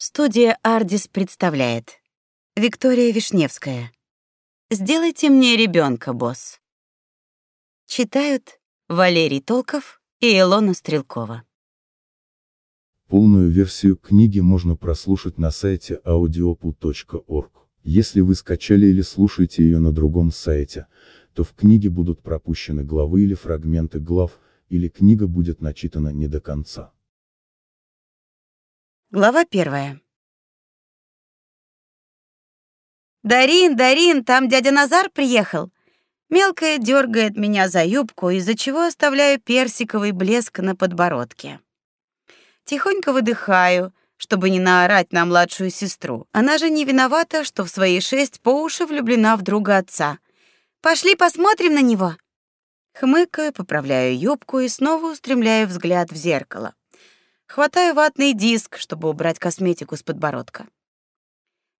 Студия Ардис представляет. Виктория Вишневская. Сделайте мне ребенка, босс. Читают Валерий Толков и Илона Стрелкова. Полную версию книги можно прослушать на сайте audiopu.org. Если вы скачали или слушаете ее на другом сайте, то в книге будут пропущены главы или фрагменты глав, или книга будет начитана не до конца. Глава первая. Дарин, Дарин, там дядя Назар приехал. Мелкая дергает меня за юбку, из-за чего оставляю персиковый блеск на подбородке. Тихонько выдыхаю, чтобы не наорать на младшую сестру. Она же не виновата, что в свои шесть по уши влюблена в друга отца. Пошли посмотрим на него. Хмыкаю, поправляю юбку и снова устремляю взгляд в зеркало. Хватаю ватный диск, чтобы убрать косметику с подбородка.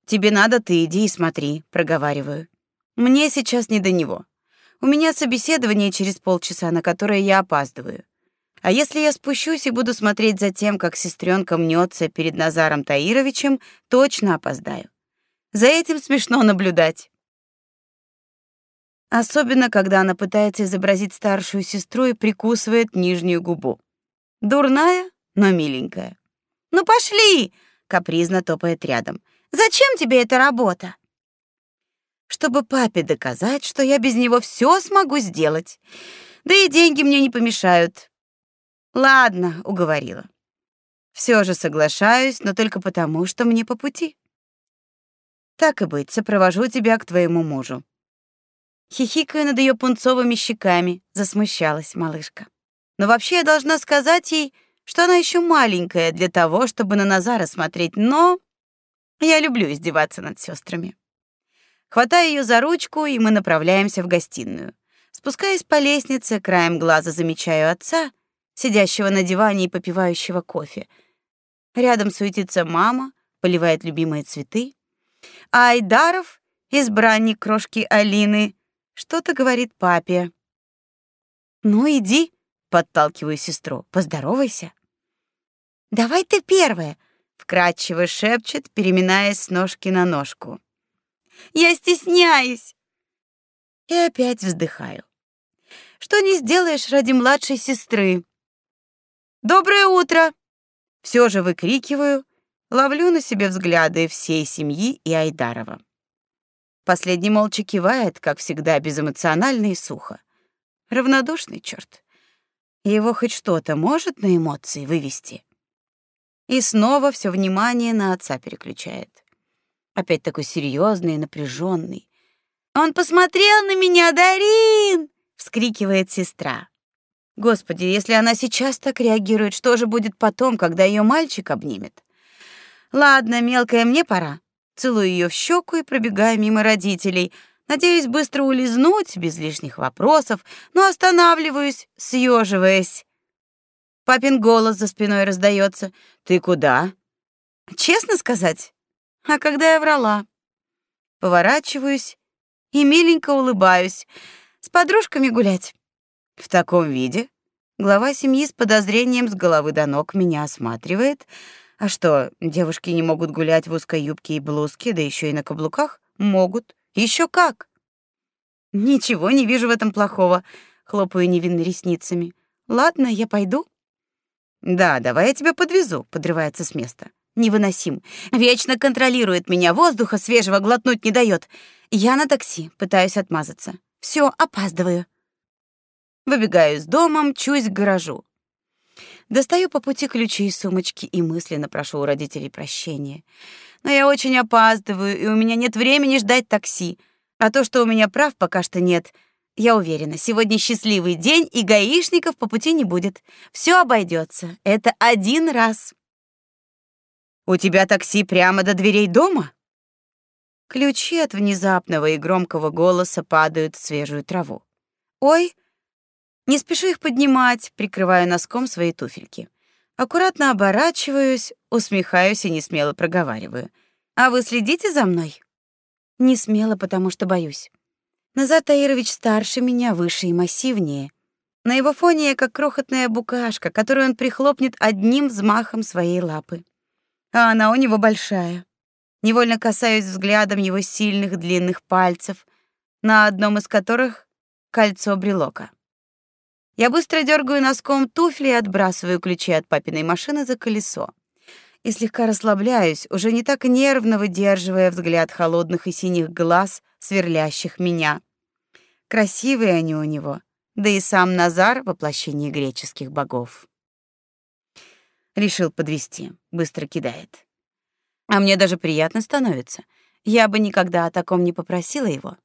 Тебе надо, ты иди и смотри, проговариваю. Мне сейчас не до него. У меня собеседование через полчаса, на которое я опаздываю. А если я спущусь и буду смотреть за тем, как сестренка мнется перед Назаром Таировичем, точно опоздаю. За этим смешно наблюдать. Особенно, когда она пытается изобразить старшую сестру и прикусывает нижнюю губу. Дурная, но миленькая. «Ну пошли!» — капризно топает рядом. «Зачем тебе эта работа?» «Чтобы папе доказать, что я без него все смогу сделать. Да и деньги мне не помешают». «Ладно», — уговорила. Все же соглашаюсь, но только потому, что мне по пути. Так и быть, сопровожу тебя к твоему мужу. Хихикаю над ее пунцовыми щеками, засмущалась малышка. Но вообще я должна сказать ей, что она еще маленькая для того, чтобы на Назара смотреть, но я люблю издеваться над сестрами. Хватаю ее за ручку, и мы направляемся в гостиную. Спускаясь по лестнице, краем глаза замечаю отца, сидящего на диване и попивающего кофе. Рядом суетится мама, поливает любимые цветы. А Айдаров, избранник крошки Алины, что-то говорит папе. «Ну, иди», — подталкиваю сестру, — «поздоровайся». Давай ты первая, вкрадчиво шепчет, переминаясь с ножки на ножку. Я стесняюсь. И опять вздыхаю. Что не сделаешь ради младшей сестры? Доброе утро. Все же выкрикиваю, ловлю на себе взгляды всей семьи и Айдарова. Последний молча кивает, как всегда, безэмоционально и сухо. Равнодушный черт. Его хоть что-то может на эмоции вывести. И снова все внимание на отца переключает. Опять такой серьезный и напряженный. Он посмотрел на меня, Дарин, вскрикивает сестра. Господи, если она сейчас так реагирует, что же будет потом, когда ее мальчик обнимет? Ладно, мелкая, мне пора. Целую ее в щеку и пробегаю мимо родителей. Надеюсь быстро улизнуть без лишних вопросов, но останавливаюсь, съеживаясь. Папин голос за спиной раздается. Ты куда? Честно сказать? А когда я врала? Поворачиваюсь и миленько улыбаюсь. С подружками гулять. В таком виде глава семьи с подозрением с головы до ног меня осматривает. А что, девушки не могут гулять в узкой юбке и блузке, да еще и на каблуках? Могут. Еще как. Ничего не вижу в этом плохого, хлопаю невинно ресницами. Ладно, я пойду. Да, давай я тебя подвезу, подрывается с места. Невыносим. Вечно контролирует меня, воздуха свежего глотнуть не дает. Я на такси, пытаюсь отмазаться. Все, опаздываю. Выбегаю из дома, мчусь к гаражу. Достаю по пути ключи из сумочки и мысленно прошу у родителей прощения. Но я очень опаздываю, и у меня нет времени ждать такси. А то, что у меня прав пока что нет — я уверена, сегодня счастливый день, и гаишников по пути не будет. Все обойдется. Это один раз. У тебя такси прямо до дверей дома? Ключи от внезапного и громкого голоса падают в свежую траву. Ой, не спешу их поднимать, прикрываю носком свои туфельки. Аккуратно оборачиваюсь, усмехаюсь и несмело проговариваю: "А вы следите за мной?" Не смело, потому что боюсь. Назар Таирович старше меня, выше и массивнее. На его фоне я как крохотная букашка, которую он прихлопнет одним взмахом своей лапы. а она у него большая. Невольно касаюсь взглядом его сильных длинных пальцев, на одном из которых кольцо брелока. Я быстро дергаю носком туфли и отбрасываю ключи от папиной машины за колесо. И слегка расслабляюсь, уже не так нервно выдерживая взгляд холодных и синих глаз, сверлящих меня. Красивые они у него, да и сам Назар воплощение греческих богов. Решил подвести, быстро кидает. А мне даже приятно становится. Я бы никогда о таком не попросила его.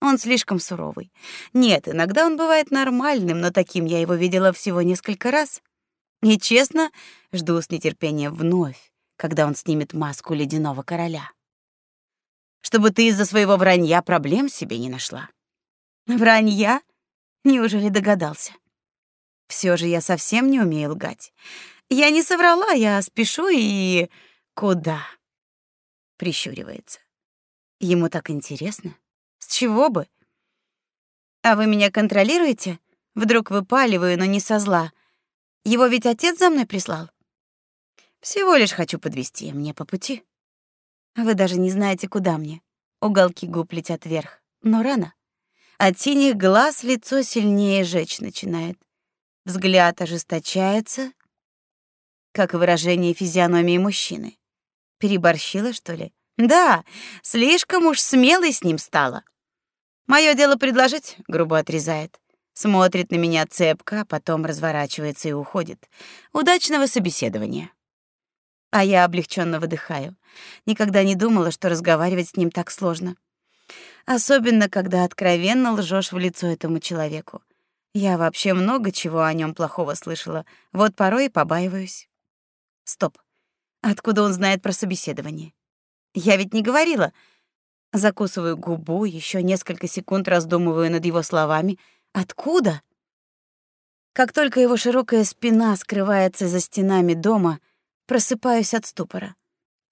Он слишком суровый. Нет, иногда он бывает нормальным, но таким я его видела всего несколько раз. И честно, жду с нетерпением вновь, когда он снимет маску ледяного короля. Чтобы ты из-за своего вранья проблем себе не нашла. Вранья? Неужели догадался? Все же я совсем не умею лгать. Я не соврала, я спешу и куда? Прищуривается. Ему так интересно. С чего бы? А вы меня контролируете? Вдруг выпаливаю, но не со зла. Его ведь отец за мной прислал. Всего лишь хочу подвести мне по пути. Вы даже не знаете, куда мне. Уголки губ летят вверх, но рано. От синих глаз лицо сильнее жечь начинает. Взгляд ожесточается, как выражение физиономии мужчины. Переборщила, что ли? Да, слишком уж смелой с ним стала. Мое дело предложить, грубо отрезает. Смотрит на меня цепко, а потом разворачивается и уходит. Удачного собеседования. А я облегченно выдыхаю. Никогда не думала, что разговаривать с ним так сложно. Особенно, когда откровенно лжешь в лицо этому человеку. Я вообще много чего о нем плохого слышала, вот порой и побаиваюсь. Стоп. Откуда он знает про собеседование? Я ведь не говорила. Закусываю губу, еще несколько секунд раздумываю над его словами. Откуда? Как только его широкая спина скрывается за стенами дома, просыпаюсь от ступора.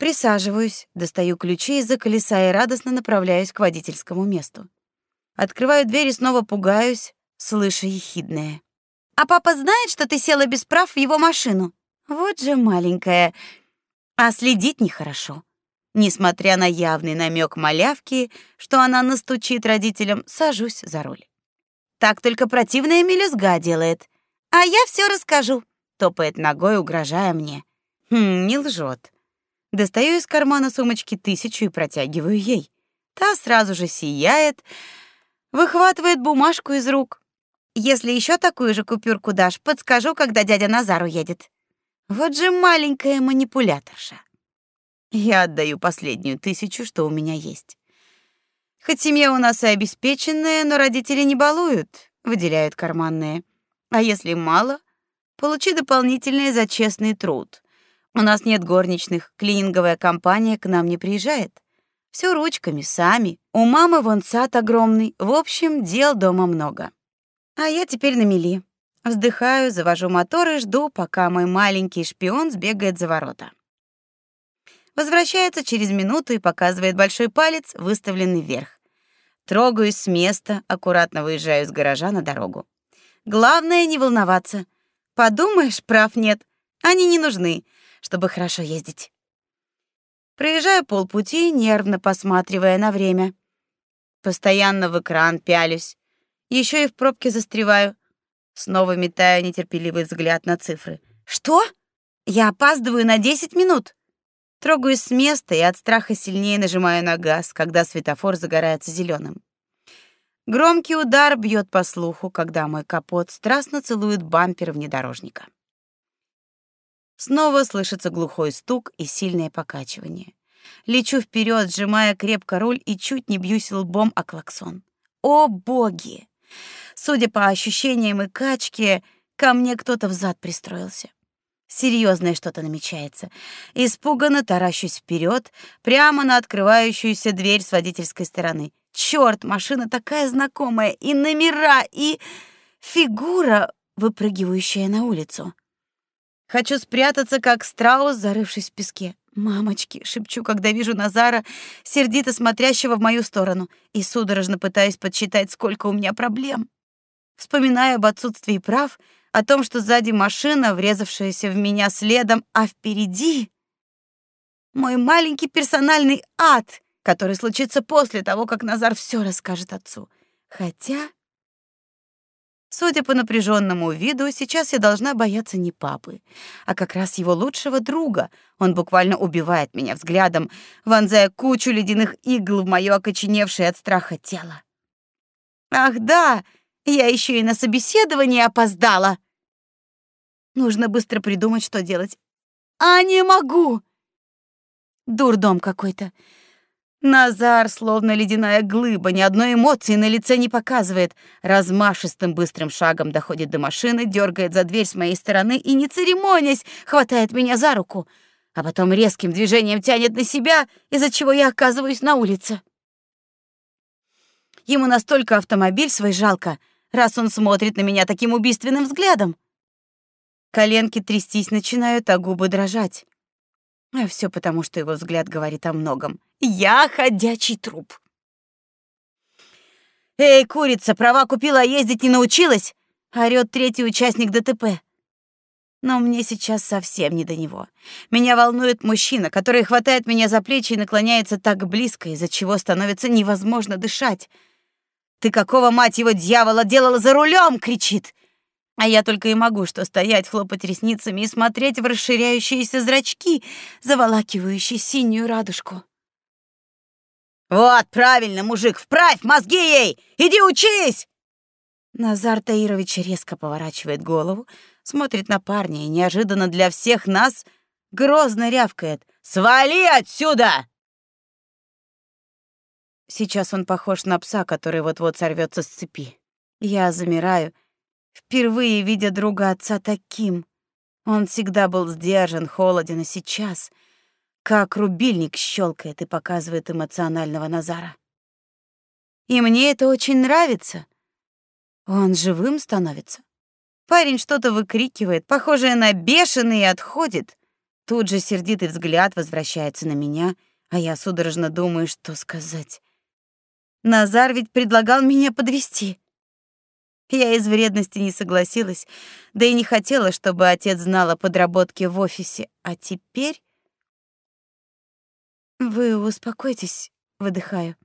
Присаживаюсь, достаю ключи из-за колеса и радостно направляюсь к водительскому месту. Открываю дверь и снова пугаюсь, слыша ехидное. «А папа знает, что ты села без прав в его машину?» «Вот же маленькая. А следить нехорошо». Несмотря на явный намек малявки, что она настучит родителям, сажусь за руль. Так только противная мелюзга делает. А я все расскажу, топает ногой, угрожая мне. Хм, не лжет. Достаю из кармана сумочки тысячу и протягиваю ей. Та сразу же сияет, выхватывает бумажку из рук. Если еще такую же купюрку дашь, подскажу, когда дядя Назар уедет. Вот же маленькая манипуляторша. Я отдаю последнюю тысячу, что у меня есть. Хоть семья у нас и обеспеченная, но родители не балуют, выделяют карманные. А если мало, получи дополнительные за честный труд. У нас нет горничных, клининговая компания к нам не приезжает. Все ручками, сами. У мамы вон сад огромный. В общем, дел дома много. А я теперь на мели. Вздыхаю, завожу мотор и жду, пока мой маленький шпион сбегает за ворота. Возвращается через минуту и показывает большой палец, выставленный вверх. Трогаюсь с места, аккуратно выезжаю из гаража на дорогу. Главное не волноваться. Подумаешь, прав нет. Они не нужны чтобы хорошо ездить. Проезжаю полпути, нервно посматривая на время. Постоянно в экран пялюсь. Еще и в пробке застреваю. Снова метаю нетерпеливый взгляд на цифры. Что? Я опаздываю на 10 минут. Трогаюсь с места и от страха сильнее нажимаю на газ, когда светофор загорается зеленым. Громкий удар бьет по слуху, когда мой капот страстно целует бампер внедорожника. Снова слышится глухой стук и сильное покачивание. Лечу вперед, сжимая крепко руль и чуть не бьюсь лбом о клаксон. О, боги! Судя по ощущениям и качке, ко мне кто-то взад пристроился. Серьезное что-то намечается. Испуганно таращусь вперед, прямо на открывающуюся дверь с водительской стороны. Черт, машина такая знакомая, и номера, и фигура, выпрыгивающая на улицу. Хочу спрятаться, как страус, зарывшись в песке. «Мамочки!» — шепчу, когда вижу Назара, сердито смотрящего в мою сторону, и судорожно пытаюсь подсчитать, сколько у меня проблем. Вспоминаю об отсутствии прав, о том, что сзади машина, врезавшаяся в меня следом, а впереди Мой маленький персональный ад, который случится после того, как Назар все расскажет отцу. Хотя Судя по напряженному виду, сейчас я должна бояться не папы, а как раз его лучшего друга. Он буквально убивает меня взглядом, вонзая кучу ледяных игл в моё окоченевшее от страха тело. Ах да, я еще и на собеседование опоздала. Нужно быстро придумать, что делать. А не могу. Дурдом какой-то. Назар, словно ледяная глыба, ни одной эмоции на лице не показывает. Размашистым быстрым шагом доходит до машины, дергает за дверь с моей стороны и, не церемонясь, хватает меня за руку, а потом резким движением тянет на себя, из-за чего я оказываюсь на улице. Ему настолько автомобиль свой жалко, раз он смотрит на меня таким убийственным взглядом. Коленки трястись начинают, а губы дрожать. А все потому, что его взгляд говорит о многом. Я ходячий труп. Эй, курица, права купила, а ездить не научилась? Орёт третий участник ДТП. Но мне сейчас совсем не до него. Меня волнует мужчина, который хватает меня за плечи и наклоняется так близко, из-за чего становится невозможно дышать. «Ты какого, мать его, дьявола, делала за рулем?» — кричит. А я только и могу что стоять, хлопать ресницами и смотреть в расширяющиеся зрачки, заволакивающие синюю радужку. «Вот, правильно, мужик, вправь мозги ей! Иди учись!» Назар Таирович резко поворачивает голову, смотрит на парня и неожиданно для всех нас грозно рявкает. «Свали отсюда!» Сейчас он похож на пса, который вот-вот сорвется с цепи. Я замираю, впервые видя друга отца таким. Он всегда был сдержан, холоден, а сейчас как рубильник щелкает и показывает эмоционального Назара. И мне это очень нравится. Он живым становится. Парень что-то выкрикивает, похожее на бешеный, и отходит. Тут же сердитый взгляд возвращается на меня, а я судорожно думаю, что сказать. Назар ведь предлагал меня подвести. Я из вредности не согласилась, да и не хотела, чтобы отец знал о подработке в офисе. А теперь... Вы успокойтесь, выдыхаю.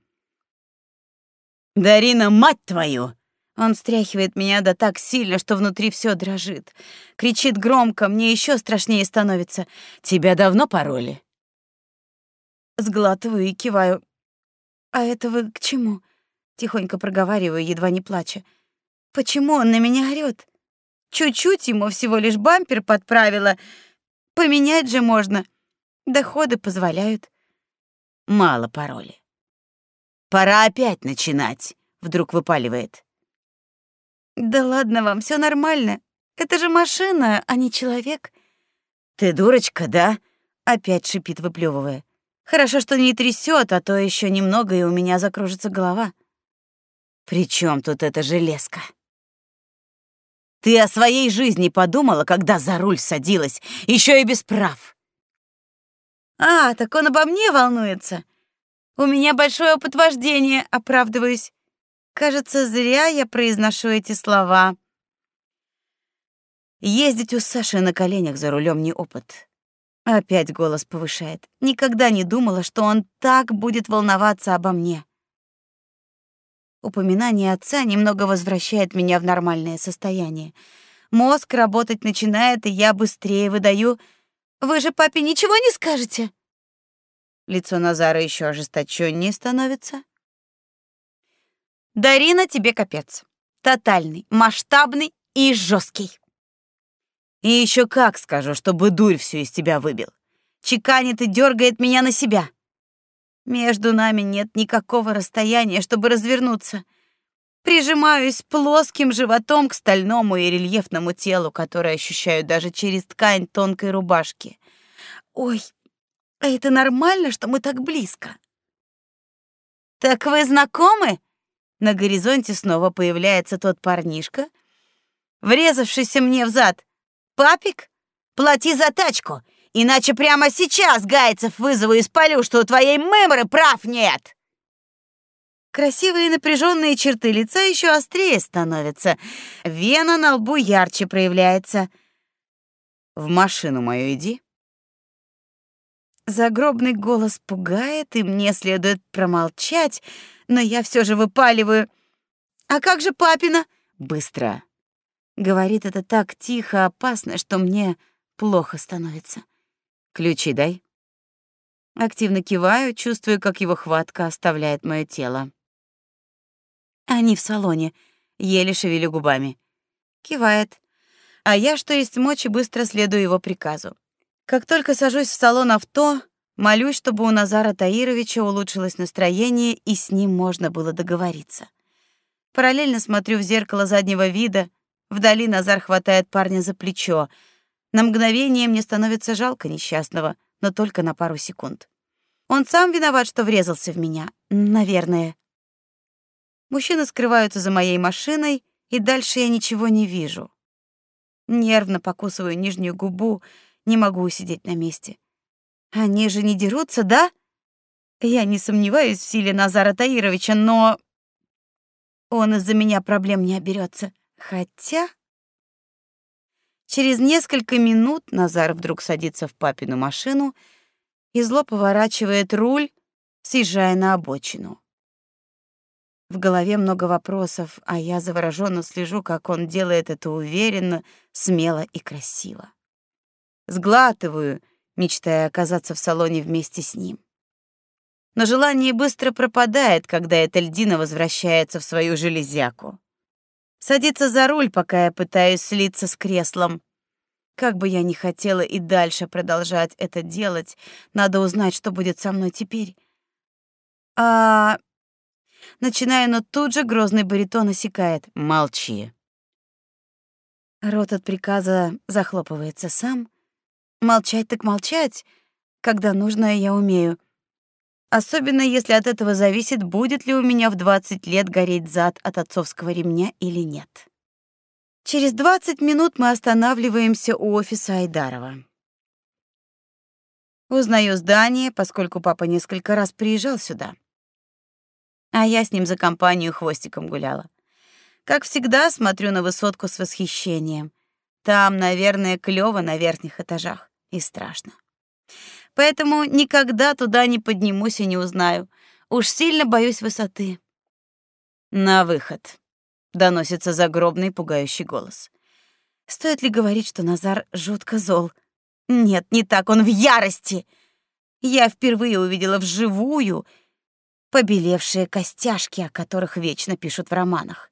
Дарина, мать твою! Он стряхивает меня да так сильно, что внутри все дрожит. Кричит громко, мне еще страшнее становится. Тебя давно пароли? Сглатываю и киваю. А это вы к чему? Тихонько проговариваю, едва не плача. Почему он на меня орёт? Чуть-чуть ему всего лишь бампер подправила. Поменять же можно. Доходы позволяют. Мало пароли. Пора опять начинать, вдруг выпаливает. Да ладно вам, все нормально. Это же машина, а не человек. Ты дурочка, да? Опять шипит, выплевывая. Хорошо, что не трясет, а то еще немного и у меня закружится голова. При чем тут эта железка? Ты о своей жизни подумала, когда за руль садилась, еще и без прав. А, так он обо мне волнуется. У меня большой опыт вождения, оправдываюсь. Кажется, зря я произношу эти слова. Ездить у Саши на коленях за рулем не опыт. Опять голос повышает. Никогда не думала, что он так будет волноваться обо мне. Упоминание отца немного возвращает меня в нормальное состояние. Мозг работать начинает, и я быстрее выдаю: "Вы же папе ничего не скажете?" Лицо Назара еще ожесточеннее становится. Дарина, тебе капец. Тотальный, масштабный и жесткий. И еще как скажу, чтобы дурь всю из тебя выбил. Чеканит и дергает меня на себя. Между нами нет никакого расстояния, чтобы развернуться. Прижимаюсь плоским животом к стальному и рельефному телу, которое ощущаю даже через ткань тонкой рубашки. Ой, а это нормально, что мы так близко? Так вы знакомы? На горизонте снова появляется тот парнишка, врезавшийся мне в зад. Папик, плати за тачку, Иначе прямо сейчас Гайцев вызову и спалю, что у твоей мымры прав нет!» Красивые напряженные черты лица еще острее становятся. Вена на лбу ярче проявляется. «В машину мою иди». Загробный голос пугает, и мне следует промолчать, но я все же выпаливаю. «А как же папина?» «Быстро!» Говорит это так тихо, опасно, что мне плохо становится. «Ключи дай». Активно киваю, чувствую, как его хватка оставляет мое тело. Они в салоне, еле шевелю губами. Кивает. А я, что есть мочи, быстро следую его приказу. Как только сажусь в салон авто, молюсь, чтобы у Назара Таировича улучшилось настроение и с ним можно было договориться. Параллельно смотрю в зеркало заднего вида. Вдали Назар хватает парня за плечо. На мгновение мне становится жалко несчастного, но только на пару секунд. Он сам виноват, что врезался в меня. Наверное. Мужчины скрываются за моей машиной, и дальше я ничего не вижу. Нервно покусываю нижнюю губу, не могу усидеть на месте. Они же не дерутся, да? Я не сомневаюсь в силе Назара Таировича, но он из-за меня проблем не оберется. Хотя через несколько минут Назар вдруг садится в папину машину и зло поворачивает руль, съезжая на обочину. В голове много вопросов, а я завороженно слежу, как он делает это уверенно, смело и красиво. Сглатываю, мечтая оказаться в салоне вместе с ним. Но желание быстро пропадает, когда эта льдина возвращается в свою железяку. Садится за руль, пока я пытаюсь слиться с креслом. Как бы я ни хотела и дальше продолжать это делать, надо узнать, что будет со мной теперь. А начинаю, но тут же грозный баритон осекает: "Молчи". Рот от приказа захлопывается сам, Молчать так молчать, когда нужно, я умею. Особенно если от этого зависит, будет ли у меня в 20 лет гореть зад от отцовского ремня или нет. Через 20 минут мы останавливаемся у офиса Айдарова. Узнаю здание, поскольку папа несколько раз приезжал сюда. А я с ним за компанию хвостиком гуляла. Как всегда, смотрю на высотку с восхищением. Там, наверное, клёво на верхних этажах и страшно. Поэтому никогда туда не поднимусь и не узнаю. Уж сильно боюсь высоты. На выход. Доносится загробный пугающий голос. Стоит ли говорить, что Назар жутко зол? Нет, не так, он в ярости. Я впервые увидела вживую побелевшие костяшки, о которых вечно пишут в романах.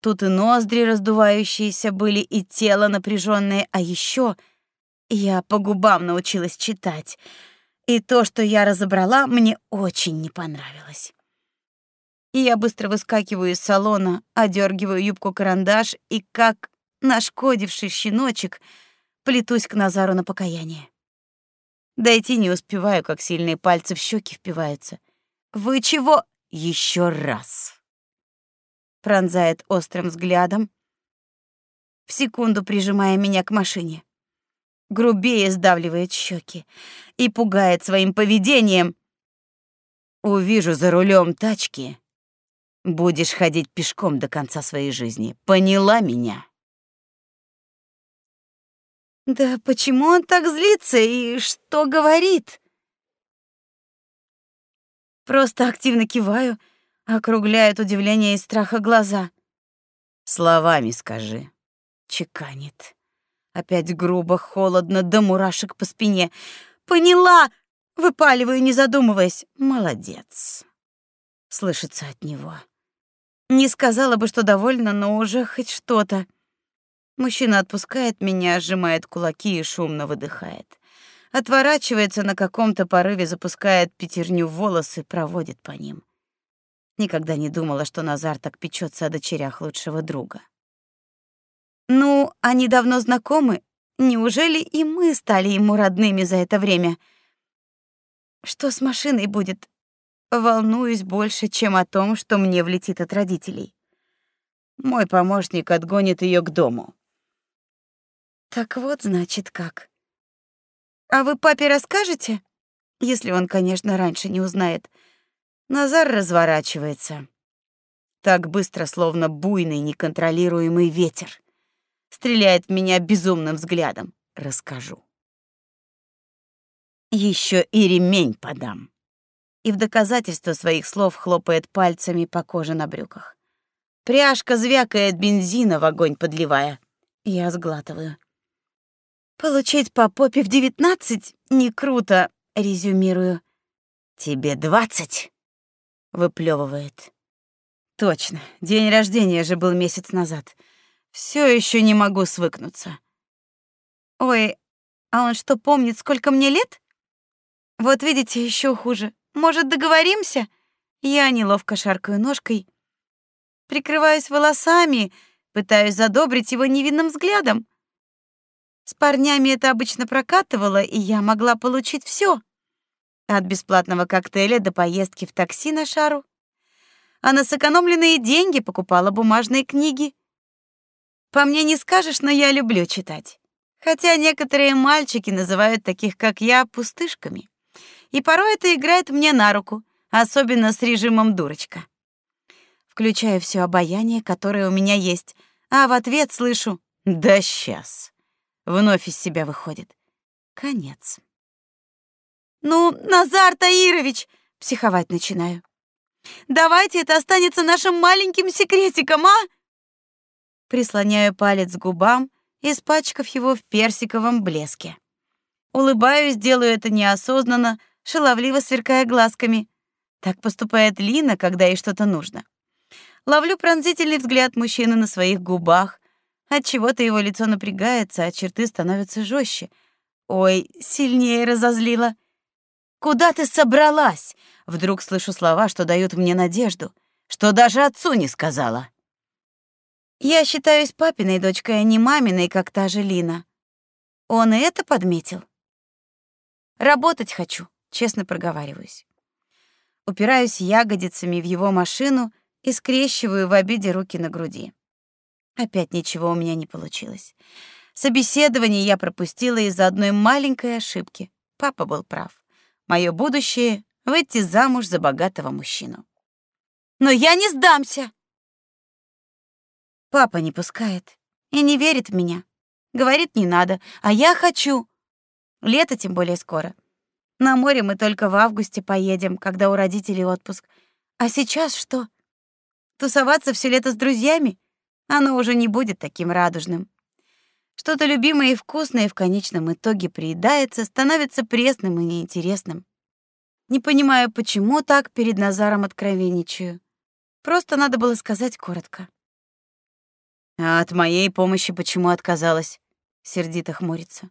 Тут и ноздри раздувающиеся были, и тело напряженное, а еще я по губам научилась читать, и то, что я разобрала, мне очень не понравилось. Я быстро выскакиваю из салона, одергиваю юбку-карандаш и, как нашкодивший щеночек, плетусь к Назару на покаяние. Дойти не успеваю, как сильные пальцы в щеки впиваются. «Вы чего?» Еще раз!» Пронзает острым взглядом, в секунду прижимая меня к машине грубее сдавливает щеки и пугает своим поведением. Увижу за рулем тачки, будешь ходить пешком до конца своей жизни. Поняла меня? Да почему он так злится и что говорит? Просто активно киваю, округляет удивление и страха глаза. Словами скажи, чеканит. Опять грубо, холодно, до мурашек по спине. «Поняла!» — выпаливаю, не задумываясь. «Молодец!» — слышится от него. Не сказала бы, что довольна, но уже хоть что-то. Мужчина отпускает меня, сжимает кулаки и шумно выдыхает. Отворачивается на каком-то порыве, запускает пятерню в волосы, проводит по ним. Никогда не думала, что Назар так печется о дочерях лучшего друга. Ну, они давно знакомы. Неужели и мы стали ему родными за это время? Что с машиной будет? Волнуюсь больше, чем о том, что мне влетит от родителей. Мой помощник отгонит ее к дому. Так вот, значит, как. А вы папе расскажете? Если он, конечно, раньше не узнает. Назар разворачивается. Так быстро, словно буйный, неконтролируемый ветер стреляет в меня безумным взглядом. Расскажу. Еще и ремень подам. И в доказательство своих слов хлопает пальцами по коже на брюках. Пряжка звякает бензина в огонь подливая. Я сглатываю. Получить по попе в девятнадцать не круто, резюмирую. Тебе двадцать? выплевывает. Точно, день рождения же был месяц назад. Все еще не могу свыкнуться. Ой, а он что, помнит, сколько мне лет? Вот видите, еще хуже. Может, договоримся? Я неловко шаркаю ножкой, прикрываюсь волосами, пытаюсь задобрить его невинным взглядом. С парнями это обычно прокатывало, и я могла получить все: От бесплатного коктейля до поездки в такси на шару. А на сэкономленные деньги покупала бумажные книги. По мне не скажешь, но я люблю читать. Хотя некоторые мальчики называют таких, как я, пустышками. И порой это играет мне на руку, особенно с режимом дурочка. Включаю все обаяние, которое у меня есть, а в ответ слышу «Да сейчас». Вновь из себя выходит. Конец. «Ну, Назар Таирович!» — психовать начинаю. «Давайте это останется нашим маленьким секретиком, а?» Прислоняю палец к губам, испачкав его в персиковом блеске. Улыбаюсь, делаю это неосознанно, шаловливо сверкая глазками. Так поступает Лина, когда ей что-то нужно. Ловлю пронзительный взгляд мужчины на своих губах. От чего-то его лицо напрягается, а черты становятся жестче. Ой, сильнее разозлила. Куда ты собралась? Вдруг слышу слова, что дают мне надежду, что даже отцу не сказала. Я считаюсь папиной дочкой, а не маминой, как та же Лина. Он и это подметил. Работать хочу, честно проговариваюсь. Упираюсь ягодицами в его машину и скрещиваю в обиде руки на груди. Опять ничего у меня не получилось. Собеседование я пропустила из-за одной маленькой ошибки. Папа был прав. Мое будущее — выйти замуж за богатого мужчину. Но я не сдамся! Папа не пускает и не верит в меня. Говорит, не надо, а я хочу. Лето тем более скоро. На море мы только в августе поедем, когда у родителей отпуск. А сейчас что? Тусоваться все лето с друзьями? Оно уже не будет таким радужным. Что-то любимое и вкусное в конечном итоге приедается, становится пресным и неинтересным. Не понимаю, почему так перед Назаром откровенничаю. Просто надо было сказать коротко. А от моей помощи почему отказалась? Сердито хмурится.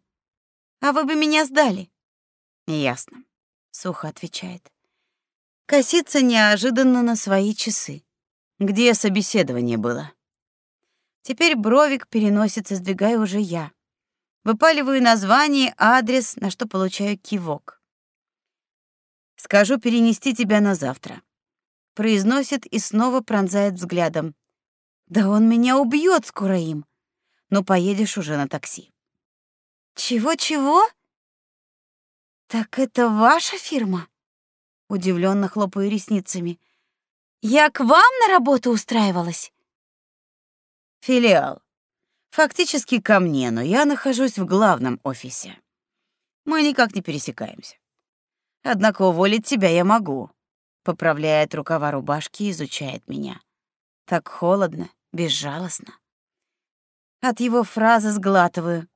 А вы бы меня сдали. Ясно, сухо отвечает. Косится неожиданно на свои часы. Где собеседование было? Теперь бровик переносится, сдвигаю уже я. Выпаливаю название, адрес, на что получаю кивок. Скажу перенести тебя на завтра. Произносит и снова пронзает взглядом. Да он меня убьет им. Но поедешь уже на такси. Чего-чего? Так это ваша фирма? Удивленно хлопаю ресницами. Я к вам на работу устраивалась. Филиал. Фактически ко мне, но я нахожусь в главном офисе. Мы никак не пересекаемся. Однако уволить тебя я могу. Поправляет рукава рубашки и изучает меня. Так холодно безжалостно. От его фразы сглатываю.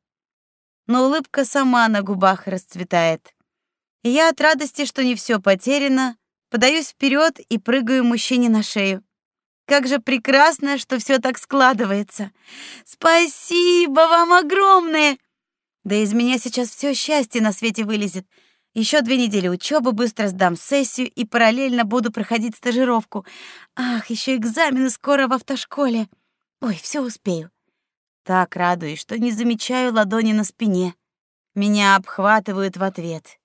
Но улыбка сама на губах расцветает. И я от радости, что не все потеряно, подаюсь вперед и прыгаю мужчине на шею. Как же прекрасно, что все так складывается. Спасибо вам огромное. Да из меня сейчас все счастье на свете вылезет. Еще две недели учебы, быстро сдам сессию и параллельно буду проходить стажировку. Ах, еще экзамены скоро в автошколе. Ой, все успею. Так радуюсь, что не замечаю ладони на спине. Меня обхватывают в ответ.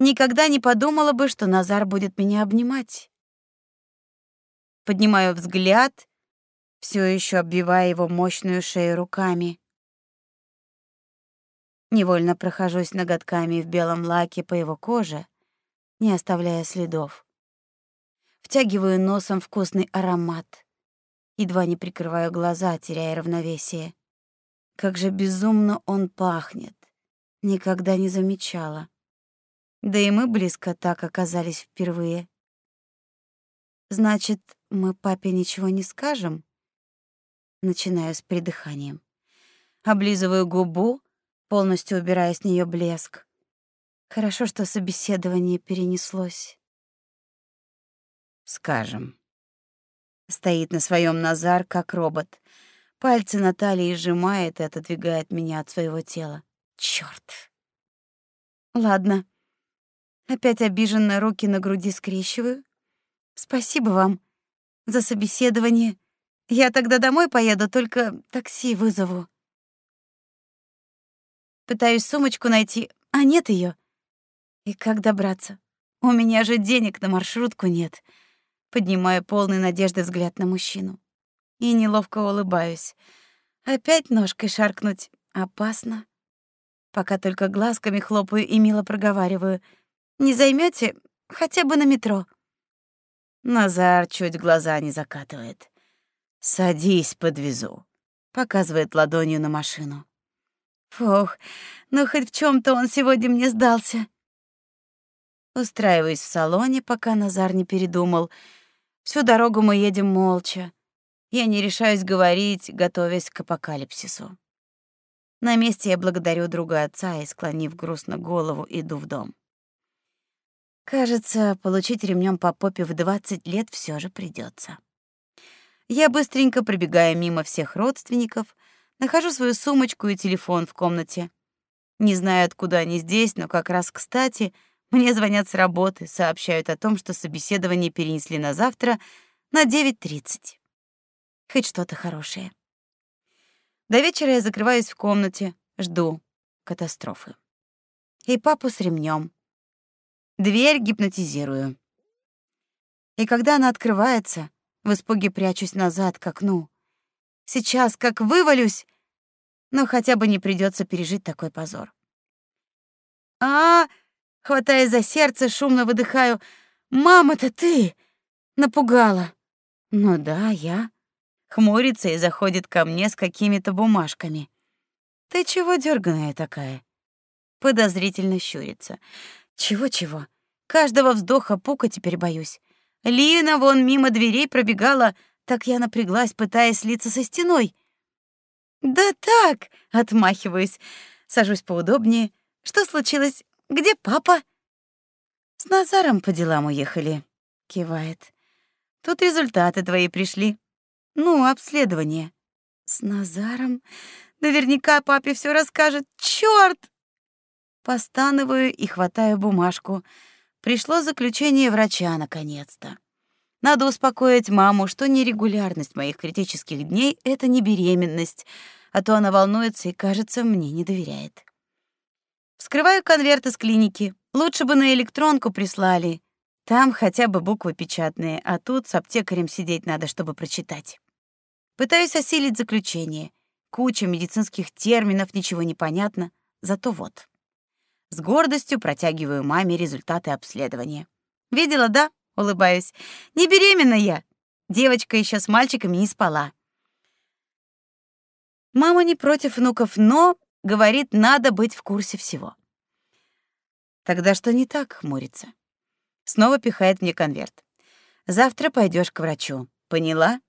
Никогда не подумала бы, что Назар будет меня обнимать. Поднимаю взгляд, все еще обвивая его мощную шею руками. Невольно прохожусь ноготками в белом лаке по его коже, не оставляя следов. Втягиваю носом вкусный аромат. Едва не прикрываю глаза, теряя равновесие. Как же безумно он пахнет. Никогда не замечала. Да и мы близко так оказались впервые. Значит, мы папе ничего не скажем? Начинаю с придыханием. Облизываю губу, полностью убирая с нее блеск. Хорошо, что собеседование перенеслось. Скажем. Стоит на своем Назар, как робот. Пальцы Натальи сжимает и отодвигает меня от своего тела. Чёрт. Ладно. Опять обиженно руки на груди скрещиваю. Спасибо вам за собеседование. Я тогда домой поеду, только такси вызову. Пытаюсь сумочку найти, а нет ее. И как добраться? У меня же денег на маршрутку нет. Поднимаю полный надежды взгляд на мужчину. И неловко улыбаюсь. Опять ножкой шаркнуть опасно. Пока только глазками хлопаю и мило проговариваю. Не займете хотя бы на метро. Назар чуть глаза не закатывает. «Садись, подвезу», — показывает ладонью на машину. Фух, ну хоть в чем то он сегодня мне сдался. Устраиваюсь в салоне, пока Назар не передумал. Всю дорогу мы едем молча. Я не решаюсь говорить, готовясь к апокалипсису. На месте я благодарю друга отца и, склонив грустно голову, иду в дом. Кажется, получить ремнем по попе в 20 лет все же придется. Я быстренько пробегаю мимо всех родственников, нахожу свою сумочку и телефон в комнате. Не знаю, откуда они здесь, но как раз кстати, мне звонят с работы, сообщают о том, что собеседование перенесли на завтра на 9:30. Хоть что-то хорошее. До вечера я закрываюсь в комнате, жду катастрофы. И папу с ремнем. Дверь гипнотизирую. И когда она открывается, в испуге прячусь назад к окну. Сейчас как вывалюсь, но хотя бы не придется пережить такой позор. А, -а, -а хватая за сердце, шумно выдыхаю. Мама-то ты напугала. Ну да, я. Хмурится и заходит ко мне с какими-то бумажками. Ты чего дерганая такая? Подозрительно щурится. Чего-чего? Каждого вздоха пука теперь боюсь. Лина вон мимо дверей пробегала, так я напряглась, пытаясь слиться со стеной. Да так, отмахиваюсь, сажусь поудобнее. Что случилось? Где папа? С Назаром по делам уехали, кивает. Тут результаты твои пришли. Ну, обследование. С Назаром наверняка папе все расскажет. Чёрт! Постанываю и хватаю бумажку. Пришло заключение врача наконец-то. Надо успокоить маму, что нерегулярность моих критических дней это не беременность, а то она волнуется и, кажется, мне не доверяет. Вскрываю конверт из клиники. Лучше бы на электронку прислали. Там хотя бы буквы печатные, а тут с аптекарем сидеть надо, чтобы прочитать. Пытаюсь осилить заключение. Куча медицинских терминов, ничего не понятно, зато вот. С гордостью протягиваю маме результаты обследования. Видела, да? Улыбаюсь. Не беременна я. Девочка еще с мальчиками не спала. Мама не против внуков, но говорит, надо быть в курсе всего. Тогда что не так, хмурится. Снова пихает мне конверт. Завтра пойдешь к врачу. Поняла?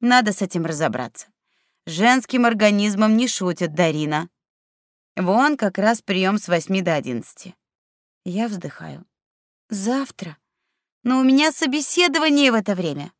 Надо с этим разобраться. Женским организмом не шутят, Дарина. Вон как раз прием с восьми до одиннадцати. Я вздыхаю. Завтра. Но у меня собеседование в это время.